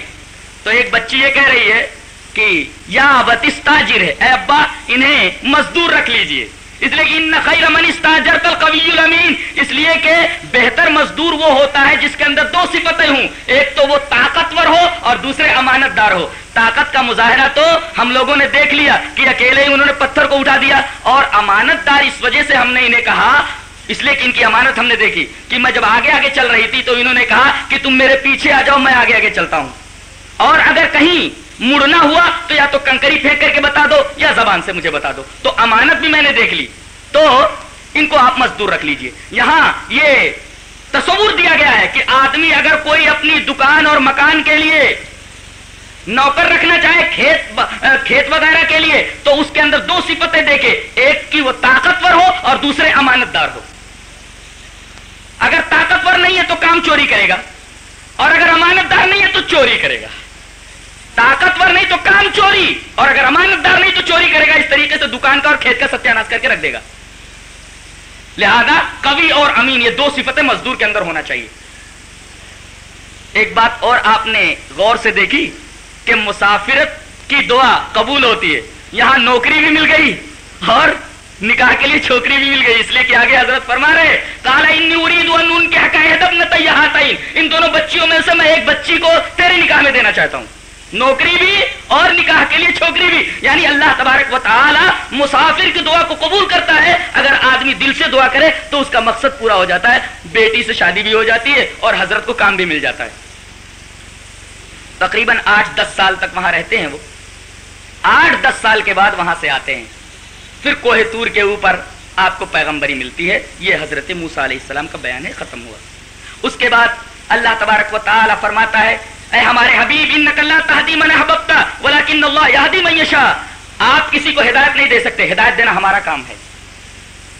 تو ایک بچی یہ کہہ رہی ہے کہ، یا بتستاجر ہے۔ اے ابا، انہیں مزدور رکھ لیجیے۔ اس لیے کہ ان خیر من استاجر القوی الامین، اس لیے کہ بہتر مزدور وہ ہوتا ہے جس کے اندر دو صفتیں ہوں۔ ایک تو وہ طاقتور ہو اور دوسرے امانت دار ہو۔ طاقت کا مظاہرہ تو ہم لوگوں نے دیکھ لیا کہ اکیلے ہی انہوں نے پتھر کو اٹھا دیا اور امانت دار اس وجہ سے ہم نے انہیں کہا، اس لیے کہ ان کی امانت ہم نے دیکھی کہ میں جب آگے آگے چل رہی تھی تو انہوں نے کہا کہ تم میرے پیچھے آ جاؤ، میں آگے آگے چلتا ہوں۔ اور اگر کہیں مڑنا ہوا تو یا تو کنکری پھینک کر کے بتا دو یا زبان سے مجھے بتا دو۔ تو امانت بھی میں نے دیکھ لی۔ تو ان کو آپ مزدور رکھ لیجیے۔ یہاں یہ تصور دیا گیا ہے کہ آدمی اگر کوئی اپنی دکان اور مکان کے لیے نوکر رکھنا چاہے، کھیت کھیت وغیرہ کے لیے، تو اس کے اندر دو صفتیں دیکھے۔ ایک کی وہ طاقتور ہو اور دوسرے امانت دار ہو۔ اگر طاقتور نہیں ہے تو کام چوری کرے گا۔ اور اگر امانت دار نہیں ہے تو چوری کرے گا۔ طاقتور نہیں تو کام چوری اور اگر امانت دار نہیں تو چوری کرے گا اس طریقے سے دکان کا اور کھیت کا ستیہ کر کے رکھ دے گا لہذا کبھی اور امین یہ دو صفتیں مزدور کے اندر ہونا چاہیے ایک بات اور آپ نے غور سے دیکھی کہ مسافرت کی دعا قبول ہوتی ہے یہاں نوکری بھی مل گئی اور نکاح کے لیے چھوکری بھی مل گئی اس لیے کہ آگے حضرت فرما رہے کالا ان کے حقائق ان دونوں بچیوں میں سے میں ایک بچی کو تیرے نکاح میں دینا چاہتا ہوں۔ نوکری بھی اور نکاح کے لیے چھوکری بھی۔ یعنی اللہ تبارک و تعالی مسافر کی دعا کو قبول کرتا ہے۔ اگر آدمی دل سے دعا کرے تو اس کا مقصد پورا ہو جاتا ہے۔ بیٹی سے شادی بھی ہو جاتی ہے اور حضرت کو کام بھی مل جاتا ہے۔ تقریباً آٹھ دس سال تک وہاں رہتے ہیں وہ۔ آٹھ دس سال کے بعد وہاں سے آتے ہیں۔ پھر کوہ تور کے اوپر آپ کو پیغمبری ملتی ہے۔ یہ حضرت موسا علیہ السلام کا بیان ہے ختم ہوا۔ اس کے بعد اللہ تبارک و تعالی فرماتا ہے اے ہمارے حبیب ان اللہ تحدی من حببتا ولیکن اللہ یہدی من آپ کسی کو ہدایت نہیں دے سکتے، ہدایت دینا ہمارا کام ہے۔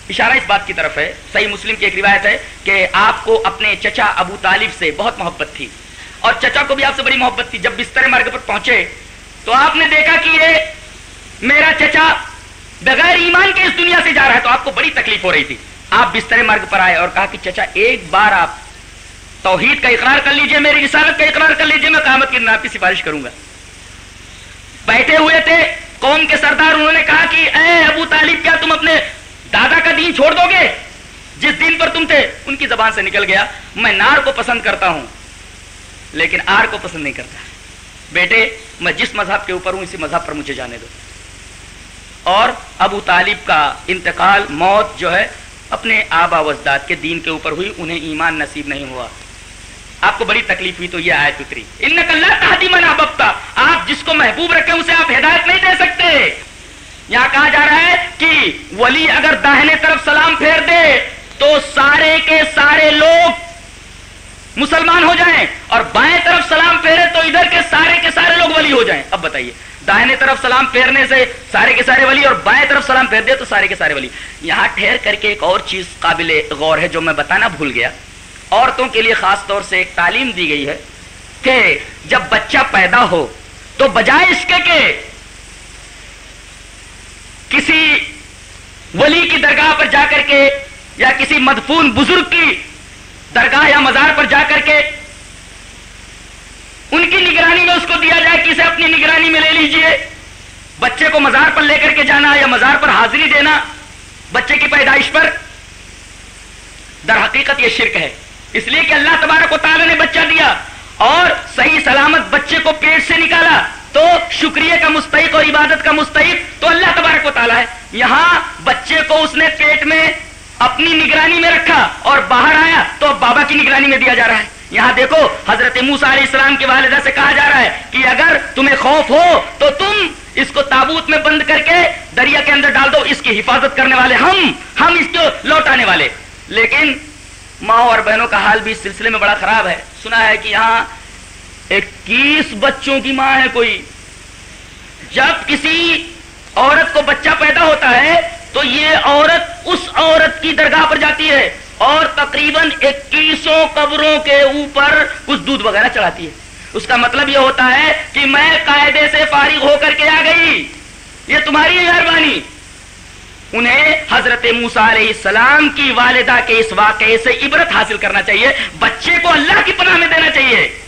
اشارہ اس بات کی طرف ہے، صحیح مسلم کی ایک روایت ہے کہ آپ کو اپنے چچا ابو طالب سے بہت محبت تھی۔ اور چچا کو بھی آپ سے بڑی محبت تھی۔ جب بستر مرگ پر پہنچے، تو آپ نے دیکھا کہ یہ میرا چچا بغیر ایمان کے اس دنیا سے جا رہا ہے، تو آپ کو بڑی تکلیف ہو رہی تھی۔ آپ بستر مرگ پر آئے اور کہا کہ چچا، ایک بار آپ توحید کا اقرار کر لیجیے، میری رسالت کا اقرار کر لیجیے، میں قیامت کی آپ کی سفارش کروں گا۔ بیٹھے ہوئے تھے، قوم کے سردار، انہوں نے کہا کہ اے ابو طالب، کیا تم اپنے دادا کا دین چھوڑ دو گے؟ جس دین پر تم تھے، ان کی زبان سے نکل گیا۔ میں نار کو پسند کرتا ہوں، لیکن آر کو پسند نہیں کرتا۔ بیٹے، میں جس مذہب کے اوپر ہوں، اسی مذہب پر مجھے جانے دو۔ اور ابو طالب کا انتقال، موت جو ہے، اپنے آبا وزداد کے دین کے اوپر ہوئی، انہیں ایمان نصیب نہیں ہوا۔ آپ کو بڑی تکلیف ہوئی تو یہ آیت اتری۔ ان اللہ تحدی من احببتا آپ جس کو محبوب رکھے اسے آپ ہدایت نہیں دے سکتے۔ یہاں کہا جا رہا ہے کہ ولی اگر داہنے طرف سلام پھیر دے تو سارے کے سارے لوگ مسلمان ہو جائیں اور بائیں طرف سلام پھیرے تو ادھر کے سارے کے سارے لوگ ولی ہو جائیں۔ اب بتائیے دائیں طرف سلام پھیرنے سے سارے کے سارے ولی اور بائیں طرف سلام پھیر دے تو سارے کے سارے ولی۔ یہاں ٹھہر کر کے ایک اور چیز قابل غور ہے جو میں بتانا بھول گیا۔ عورتوں کے لیے خاص طور سے ایک تعلیم دی گئی ہے کہ جب بچہ پیدا ہو تو بجائے اس کے کہ کسی ولی کی درگاہ پر جا کر کے یا کسی مدفون بزرگ کی درگاہ یا مزار پر جا کر کے ان کی نگرانی میں اس کو دیا جائے کسے اپنی نگرانی میں لے لیجیے، بچے کو مزار پر لے کر کے جانا یا مزار پر حاضری دینا، بچے کی پیدائش پر۔ در حقیقت یہ شرک ہے۔ اس لیے کہ اللہ تبارک و تعالیٰ نے بچہ دیا اور صحیح سلامت بچے کو پیٹ سے نکالا تو شکریہ کا مستحق اور عبادت کا مستحق تو اللہ تبارک و تعالیٰ ہے۔ یہاں بچے کو اس نے پیٹ میں اپنی نگرانی میں رکھا اور باہر آیا تو اب بابا کی نگرانی میں دیا جا رہا ہے۔ یہاں دیکھو حضرت موسا علیہ السلام کے والدہ سے کہا جا رہا ہے کہ اگر تمہیں خوف ہو تو تم اس کو تابوت میں بند کر کے دریا کے اندر ڈال دو، اس کی حفاظت کرنے والے ہم ہم اس کو لوٹانے والے۔ لیکن ماں اور بہنوں کا حال بھی اس سلسلے میں بڑا خراب ہے۔ سنا ہے کہ یہاں اکیس بچوں کی ماں ہے کوئی۔ جب کسی عورت کو بچہ پیدا ہوتا ہے تو یہ عورت اس عورت کی درگاہ پر جاتی ہے اور تقریباً اکیسوں قبروں کے اوپر کچھ دودھ وغیرہ چڑھاتی ہے۔ اس کا مطلب یہ ہوتا ہے کہ میں قاعدے سے فارغ ہو کر کے آ گئی۔ یہ تمہاری مہربانی انہیں حضرت موسا علیہ السلام کی والدہ کے اس واقعے سے عبرت حاصل کرنا چاہیے۔ بچے کو اللہ کی پناہ میں دینا چاہیے۔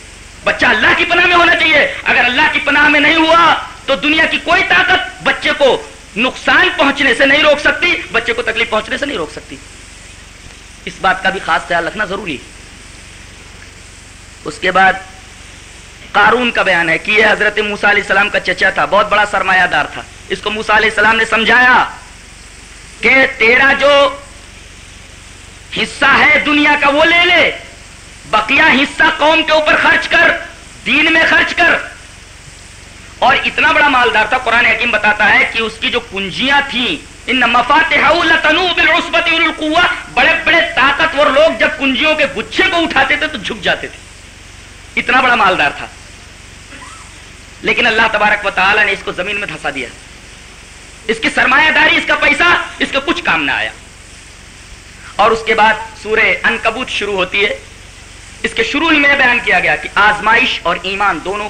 بچہ اللہ کی پناہ میں ہونا چاہیے۔ اگر اللہ کی پناہ میں نہیں ہوا تو دنیا کی کوئی طاقت بچے کو نقصان پہنچنے سے نہیں روک سکتی، بچے کو تکلیف پہنچنے سے نہیں روک سکتی۔ اس بات کا بھی خاص خیال رکھنا ضروری اس کے بعد قارون کا بیان ہے کہ یہ حضرت موسا علیہ السلام کا چچا تھا، بہت بڑا سرمایہ دار تھا۔ اس کو موسا علیہ السلام نے سمجھایا۔ کہ تیرا جو حصہ ہے دنیا کا وہ لے لے۔ بقیہ حصہ قوم کے اوپر خرچ کر، دین میں خرچ کر۔ اور اتنا بڑا مالدار تھا، قرآن حکیم بتاتا ہے کہ اس کی جو کنجیاں تھیں، ان مفات بڑے بڑے طاقتور لوگ جب کنجیوں کے گچھے کو اٹھاتے تھے تو جھک جاتے تھے۔ اتنا بڑا مالدار تھا۔ لیکن اللہ تبارک و تعالی نے اس کو زمین میں دھسا دیا۔ اس کی سرمایہ داری، اس کا پیسہ، اس کا کچھ کام نہ آیا۔ اور اس کے بعد سورہ انکبوت شروع ہوتی ہے۔ اس کے شروع ہی میں بیان کیا گیا کہ آزمائش اور ایمان دونوں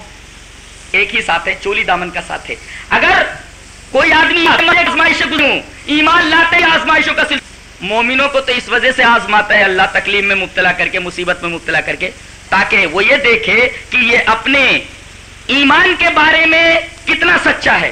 ایک ہی ساتھ ہے چولی دامن کا ساتھ ہے۔ اگر کوئی آدمی آزمائش ایمان لاتے آزمائشوں کا سلسلہ۔ مومنوں کو تو اس وجہ سے آزماتا ہے، اللہ تکلیف میں مبتلا کر کے، مصیبت میں مبتلا کر کے، تاکہ وہ یہ دیکھے کہ یہ اپنے ایمان کے بارے میں کتنا سچا ہے۔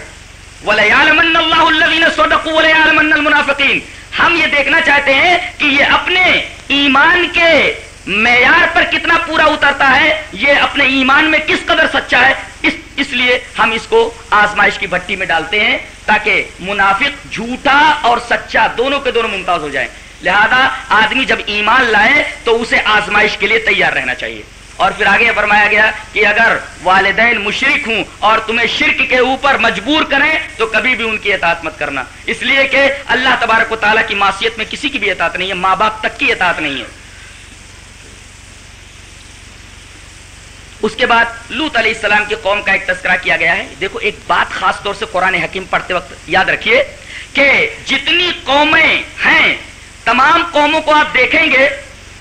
ہم یہ دیکھنا چاہتے ہیں کہ یہ اپنے ایمان کے معیار پر کتنا پورا اترتا ہے، یہ اپنے ایمان میں کس قدر سچا ہے، اس اس لیے ہم اس کو آزمائش کی بھٹی میں ڈالتے ہیں تاکہ منافق جھوٹا اور سچا دونوں کے دونوں ممتاز ہو جائیں۔ لہذا آدمی جب ایمان لائے تو اسے آزمائش کے لیے تیار رہنا چاہیے۔ اور پھر آگے فرمایا گیا کہ اگر والدین مشرق ہوں اور تمہیں شرک کے اوپر مجبور کریں تو کبھی بھی ان کی اطاعت مت کرنا۔ اس لیے کہ اللہ تبارک و تعالیٰ کی معصیت میں کسی کی بھی اطاعت نہیں ہے، ماں باپ تک کی اطاعت نہیں ہے۔ اس کے بعد لوت علیہ السلام کی قوم کا ایک تذکرہ کیا گیا ہے۔ دیکھو، ایک بات خاص طور سے قرآن حکیم پڑھتے وقت یاد رکھیے کہ جتنی قومیں ہیں، تمام قوموں کو آپ دیکھیں گے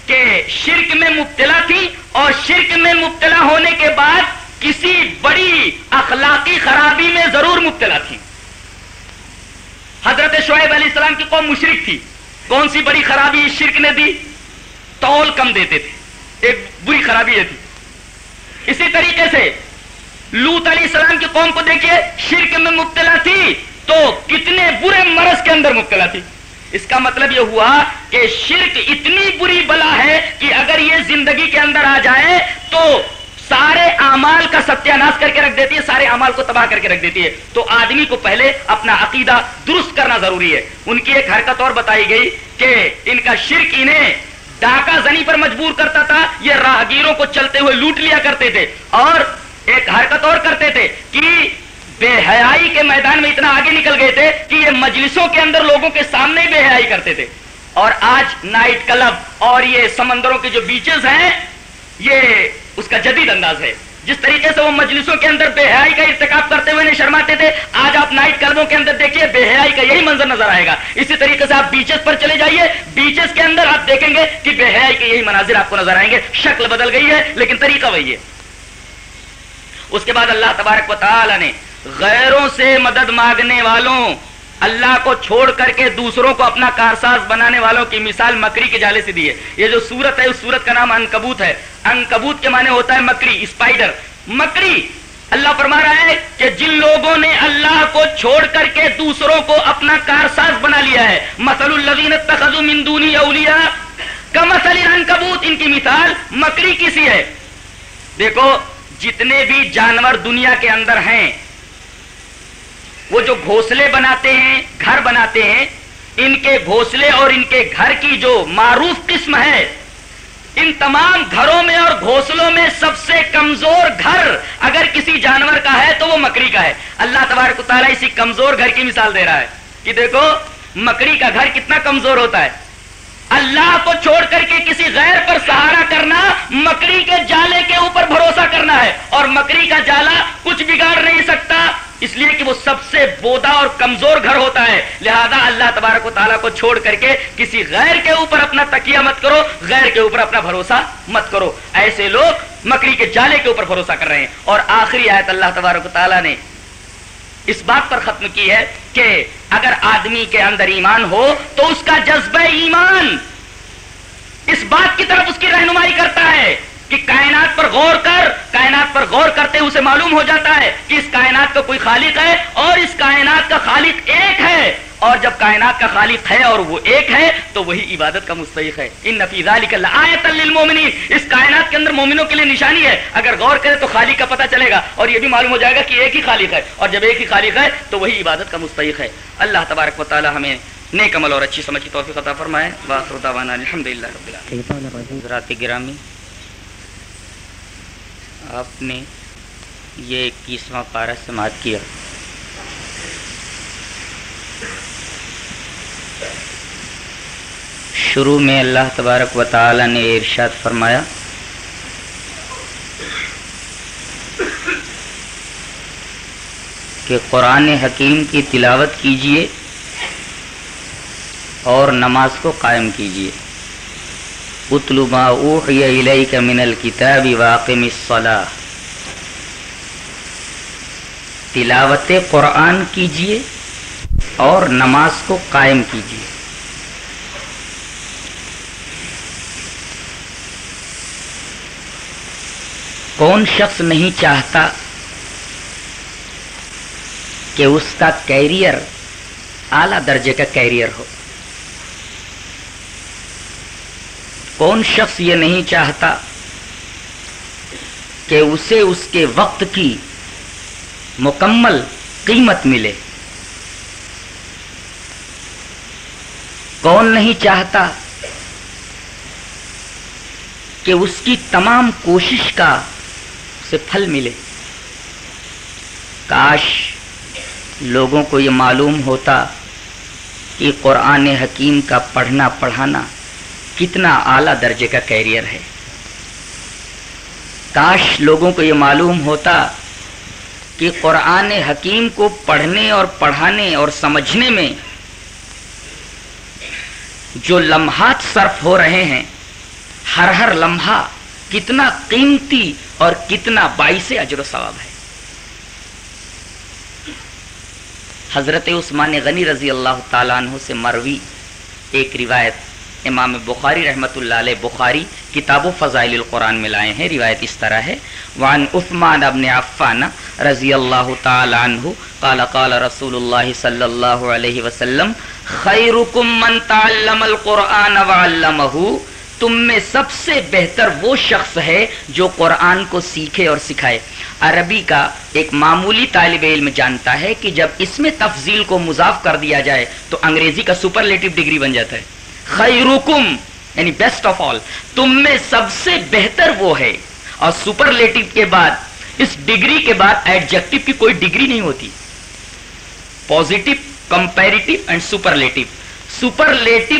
کہ شرک میں مبتلا تھی اور شرک میں مبتلا ہونے کے بعد کسی بڑی اخلاقی خرابی میں ضرور مبتلا تھی۔ حضرت شعیب علیہ السلام کی قوم مشرق تھی۔ کون سی بڑی خرابی شرک نے دی؟ تول کم دیتے تھے۔ ایک بری خرابی یہ تھی۔ اسی طریقے سے لوت علیہ السلام کی قوم کو دیکھیے، شرک میں مبتلا تھی تو کتنے برے مرض کے اندر مبتلا تھی۔ اس کا مطلب یہ ہوا کہ شرک اتنی بری بلا ہے کہ اگر یہ زندگی کے اندر آ جائے تو سارے امال کا ستیہ کر کے رکھ دیتی ہے، سارے امال کو تباہ کر کے رکھ دیتی ہے۔ تو آدمی کو پہلے اپنا عقیدہ درست کرنا ضروری ہے۔ ان کی ایک حرکت اور بتائی گئی کہ ان کا شرک انہیں ڈاکہ زنی پر مجبور کرتا تھا، یہ راہگیروں کو چلتے ہوئے لوٹ لیا کرتے تھے۔ اور ایک حرکت اور کرتے تھے کہ بے حیائی کے میدان میں اتنا آگے نکل گئے تھے کہ یہ مجلسوں کے اندر لوگوں کے سامنے بے حیائی کرتے تھے۔ اور آج نائٹ کلب اور یہ سمندروں کے جو بیچز ہیں، یہ اس کا جدید انداز ہے۔ جس طریقے سے وہ مجلسوں کے اندر بے حیائی کا ارتکاب کرتے ہوئے نہیں شرماتے تھے، آج آپ نائٹ کلبوں کے اندر دیکھیے بے حیائی کا یہی منظر نظر آئے گا۔ اسی طریقے سے آپ بیچز پر چلے جائیے۔ بیچز کے اندر آپ دیکھیں گے کہ بے حیائی کے یہی مناظر آپ کو نظر آئیں گے۔ شکل بدل گئی ہے، لیکن طریقہ وہی ہے۔ اس کے بعد اللہ تبارک و تعالی نے غیروں سے مدد مانگنے والوں، اللہ کو چھوڑ کر کے دوسروں کو اپنا کارساز بنانے والوں کی مثال مکری کے جالے سے دی ہے۔ یہ جو سورت ہے، اس سورت کا نام انکبوت ہے۔ انکبوت کے معنی ہوتا ہے مکری اسپائڈر مکری، اللہ فرما رہا ہے کہ جن لوگوں نے اللہ کو چھوڑ کر کے دوسروں کو اپنا کارساز بنا لیا ہے مسل الزین من دونی اولیا کا مسل انکبوت ان کی مثال مکری کسی ہے۔ دیکھو، جتنے بھی جانور دنیا کے اندر ہیں وہ جو گھونسلے بناتے ہیں، گھر بناتے ہیں، ان کے گھونسلے اور ان کے گھر کی جو معروف قسم ہے، ان تمام گھروں میں اور گھونسلوں میں سب سے کمزور گھر اگر کسی جانور کا ہے تو وہ مکڑی کا ہے۔ اللہ تبارک تعالیٰ اسی کمزور گھر کی مثال دے رہا ہے کہ دیکھو، مکڑی کا گھر کتنا کمزور ہوتا ہے۔ اللہ کو چھوڑ کر کے کسی غیر پر سہارا کرنا مکڑی کے جالے کے اوپر بھروسہ کرنا ہے۔ اور مکڑی کا جالا کچھ بگاڑ نہیں سکتا، اس لیے کہ وہ سب سے بودا اور کمزور گھر ہوتا ہے۔ لہذا اللہ تبارک و تعالیٰ کو چھوڑ کر کے کسی غیر کے اوپر اپنا تکیہ مت کرو، غیر کے اوپر اپنا بھروسہ مت کرو۔ ایسے لوگ مکڑی کے جالے کے اوپر بھروسہ کر رہے ہیں۔ اور آخری آیت اللہ تبارک و تعالیٰ نے اس بات پر ختم کی ہے کہ اگر آدمی کے اندر ایمان ہو تو اس کا جذبہ ایمان اس بات کی طرف اس کی رہنمائی کرتا ہے کہ کائنات پر غور کر، کائنات پر غور کرتے اسے معلوم ہو جاتا ہے کہ اس کائنات کا کوئی خالق ہے اور اس کائنات کا خالق ایک ہے۔ اور جب کائنات کا خالق ہے اور وہ ایک ہے تو وہی عبادت کا مستحق ہے۔ ان نفیزہ للمؤمنین اس کائنات کے اندر مومنوں کے لیے نشانی ہے۔ اگر غور کرے تو خالق کا پتہ چلے گا اور یہ بھی معلوم ہو جائے گا کہ ایک ہی خالق ہے۔ اور جب ایک ہی خالق ہے تو وہی عبادت کا مستحق ہے۔ اللہ تبارک و تعالی ہمیں نیک عمل اور اچھی سمجھ کی توفیق عطا فرمائے۔ واخر دعوانا الحمدللہ رب العالمین۔ حضرات گرامی آپ نے یہ اکیسواں پارہ سماعت کیا۔ شروع میں اللہ تبارک و تعالی نے ارشاد فرمایا، کہ قرآن حکیم کی تلاوت کیجیے اور نماز کو قائم کیجیے من الکتاب واقم الصلاح تلاوت قرآن کیجیے اور نماز کو قائم کیجیے کون شخص نہیں چاہتا کہ اس کا کیریئر اعلی درجے کا کیریئر ہو؟ کون شخص یہ نہیں چاہتا کہ اسے اس کے وقت کی مکمل قیمت ملے؟ کون نہیں چاہتا کہ اس کی تمام کوشش کا اسے پھل ملے؟ کاش لوگوں کو یہ معلوم ہوتا کہ قرآن حکیم کا پڑھنا پڑھانا کتنا اعلیٰ درجے کا کیریئر ہے۔ کاش لوگوں کو یہ معلوم ہوتا کہ قرآن حکیم کو پڑھنے اور پڑھانے اور سمجھنے میں جو لمحات صرف ہو رہے ہیں، ہر ہر لمحہ کتنا قیمتی اور کتنا باعث اجر و ثواب ہے۔ حضرت عثمان غنی رضی اللہ تعالیٰ عنہ سے مروی ایک روایت امام بخاری رحمۃ اللہ علیہ بخاری کتاب و فضائل القرآن میں لائے ہیں۔ روایت اس طرح ہے۔ وعن عثمان ابن عفان رضی اللہ تعالی عنہ قال قال رسول اللہ صلی اللہ علیہ وسلم، خیرکم من تعلم القرآن وعلمہ تم میں سب سے بہتر وہ شخص ہے جو قرآن کو سیکھے اور سکھائے۔ عربی کا ایک معمولی طالب علم جانتا ہے کہ جب اس میں تفضیل کو مضاف کر دیا جائے تو انگریزی کا سپرلیٹو ڈگری بن جاتا ہے۔ خیرکم یعنی بیسٹ آف آل تم میں سب سے بہتر وہ ہے۔ اور سپرلیٹو کے بعد، اس ڈگری کے بعد ایڈجیکٹو کی کوئی ڈگری نہیں ہوتی۔ Positive comparative and superlative superlative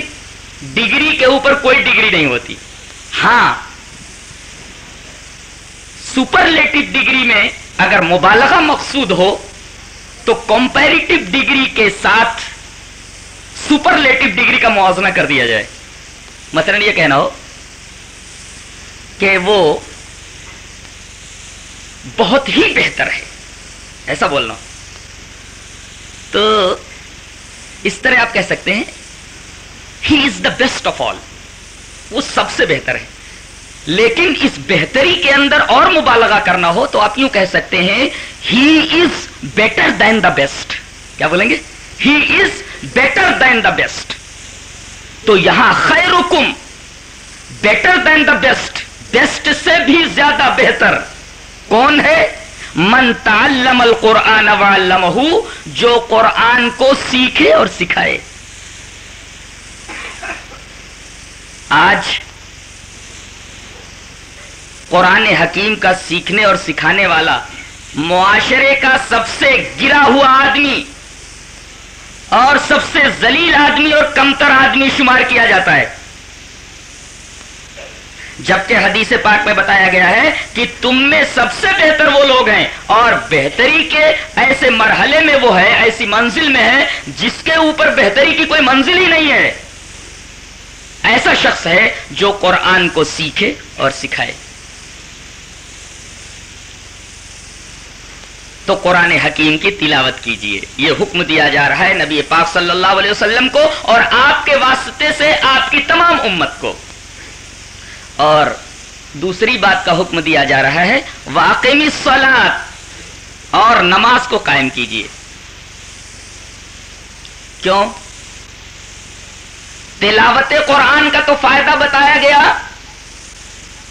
degree کے اوپر کوئی ڈگری نہیں ہوتی۔ ہاں سپرلیٹو ڈگری میں اگر مبالغہ مقصود ہو، تو کمپیریٹو ڈگری کے ساتھ سپرلیٹو ڈگری کا موازنہ کر دیا جائے۔ مثلا یہ کہنا ہو کہ وہ بہت ہی بہتر ہے۔ ایسا بولنا۔ تو اس طرح آپ کہہ سکتے ہیں ہی از دا بیسٹ آف آل وہ سب سے بہتر ہے. لیکن اس بہتری کے اندر اور مبالغہ کرنا ہو تو آپ یوں کہہ سکتے ہیں ہی is better than the best کیا بولیں گے؟ ہی is better than the best تو یہاں خیر حکم better than the best best سے بھی زیادہ بہتر. کون ہے؟ من تعلم القرآن وعلمہ جو قرآن کو سیکھے اور سکھائے۔ آج، قرآن حکیم کا سیکھنے اور سکھانے والا معاشرے کا سب سے گرا ہوا آدمی اور سب سے ذلیل آدمی اور کمتر آدمی شمار کیا جاتا ہے۔ جبکہ حدیث پاک میں بتایا گیا ہے کہ تم میں سب سے بہتر وہ لوگ ہیں اور بہتری کے ایسے مرحلے میں وہ ہے، ایسی منزل میں ہے جس کے اوپر بہتری کی کوئی منزل ہی نہیں ہے۔ ایسا شخص ہے جو قرآن کو سیکھے اور سکھائے۔ تو قرآن حکیم کی تلاوت کیجیے۔ یہ حکم دیا جا رہا ہے نبی پاک صلی اللہ علیہ وسلم کو اور آپ کے واسطے سے آپ کی تمام امت کو۔ اور دوسری بات کا حکم دیا جا رہا ہے واقعی سولاد اور نماز کو قائم کیجیے۔ کیوں؟ تلاوت قرآن کا تو فائدہ بتایا گیا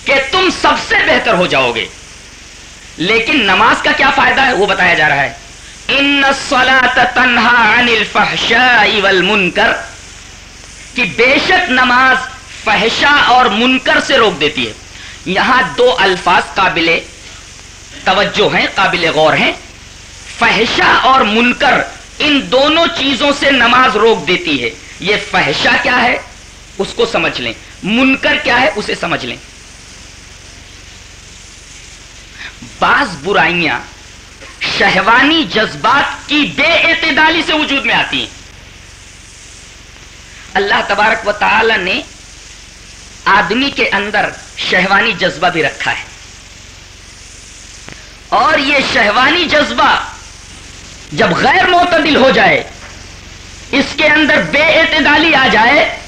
کہ تم سب سے بہتر ہو جاؤ گے۔ لیکن نماز کا کیا فائدہ ہے؟ وہ بتایا جا رہا ہے۔ ان تنہا والمنکر کہ بے شک نماز فحشا اور منکر سے روک دیتی ہے۔ یہاں دو الفاظ قابل توجہ ہیں، قابل غور ہیں۔ فحشا اور منکر ان دونوں چیزوں سے نماز روک دیتی ہے۔ یہ فحشا کیا ہے؟ اس کو سمجھ لیں۔ منکر کیا ہے؟ اسے سمجھ لیں۔ بعض برائیاں شہوانی جذبات کی بے اعتدالی سے وجود میں آتی ہیں۔ اللہ تبارک و تعالی نے آدمی کے اندر شہوانی جذبہ بھی رکھا ہے۔ اور یہ شہوانی جذبہ جب غیر معتدل ہو جائے، اس کے اندر بے اعتدالی آ جائے